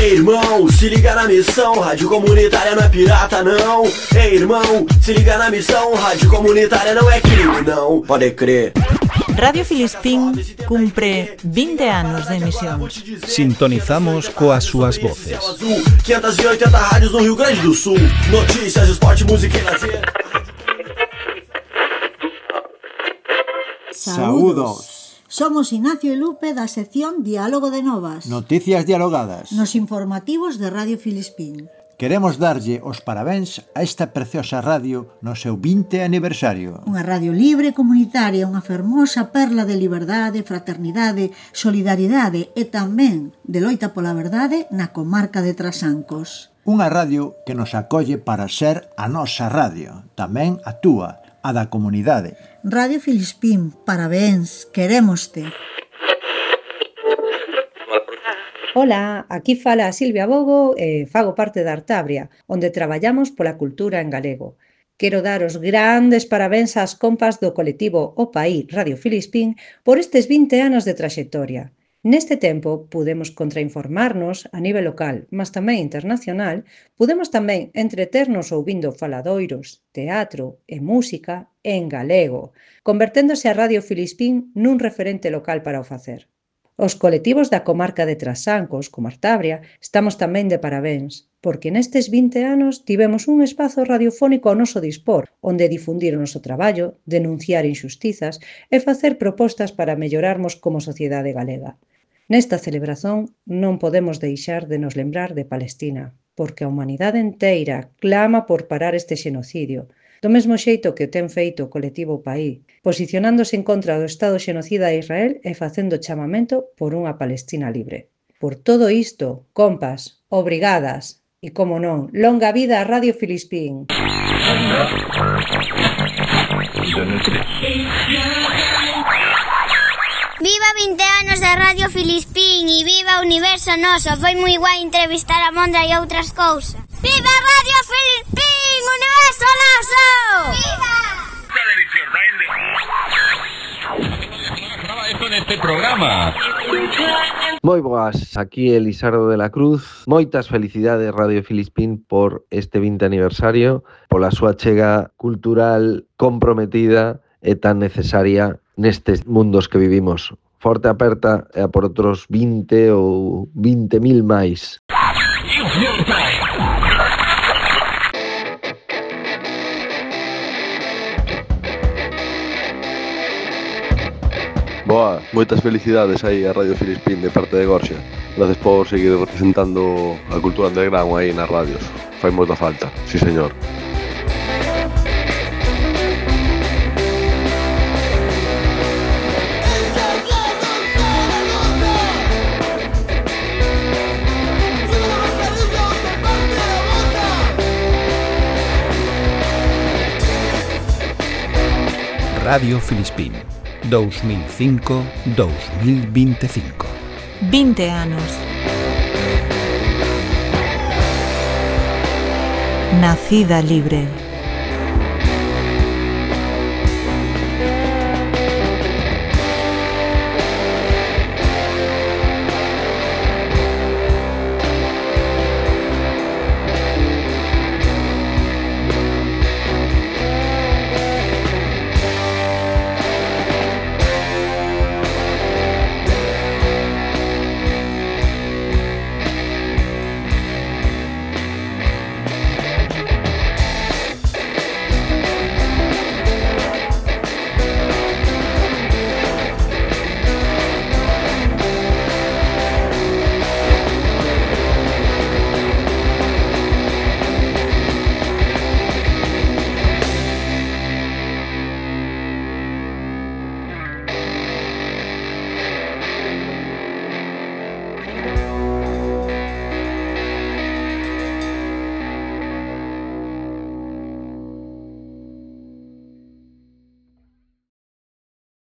Ei irmão, se liga na missão, rádio comunitária não é pirata não. Ei irmão, se liga na missão, rádio comunitária não é crime não. Pode crer. Radio Filispín cumpre 20 anos de emisión. Sintonizamos coas súas voces. 580 rádios no Rio Grande do Sul. Notícias, esporte, música e lazer. Saúdos. Somos Ignacio e Lupe da sección Diálogo de Novas. Noticias dialogadas. Nos informativos de Radio Filispín. Queremos darlle os parabéns a esta preciosa radio no seu 20 aniversario. Unha radio libre e comunitaria, unha fermosa perla de liberdade, fraternidade, solidaridade e tamén de loita pola verdade na comarca de Trasancos. Unha radio que nos acolle para ser a nosa radio, tamén a túa, a da comunidade. Radio Filispín, parabéns, querémoste. Ola, aquí fala Silvia Bogo e fago parte da Artabria, onde traballamos pola cultura en galego. Quero dar os grandes parabéns ás compas do colectivo O País Radio Filispín por estes 20 anos de traxectoria. Neste tempo pudemos contrainformarnos a nivel local, mas tamén internacional, pudemos tamén entreternos ouvindo faladoiros, teatro e música en galego, converténdose a Radio Filispín nun referente local para o facer. Os colectivos da comarca de Trasancos, como Artabria, estamos tamén de parabéns, porque nestes 20 anos tivemos un espazo radiofónico ao noso dispor, onde difundir o noso traballo, denunciar injustizas e facer propostas para mellorarmos como sociedade galega. Nesta celebración non podemos deixar de nos lembrar de Palestina, porque a humanidade enteira clama por parar este xenocidio, do mesmo xeito que o ten feito o colectivo Paí, posicionándose en contra do Estado xenocida de Israel e facendo chamamento por unha Palestina libre. Por todo isto, compas, obrigadas, e como non, longa vida a Radio Filispín. Viva 20 anos da Radio Filispín e viva o universo noso. Foi moi guai entrevistar a Mondra e outras cousas. Viva Radio Filispín! Moi boas, aquí Elisardo de la Cruz. Moitas felicidades Radio Filispín por este 20 aniversario, pola súa chega cultural comprometida e tan necesaria nestes mundos que vivimos. Forte aperta e a por outros 20 ou 20.000 máis. Boa, moitas felicidades aí a Radio Filispín de parte de Gorxa. Gracias por seguir representando a cultura underground aí nas radios. Fai moita falta, sí señor. Radio Filispín 2005-2025 20 anos. Nacida libre.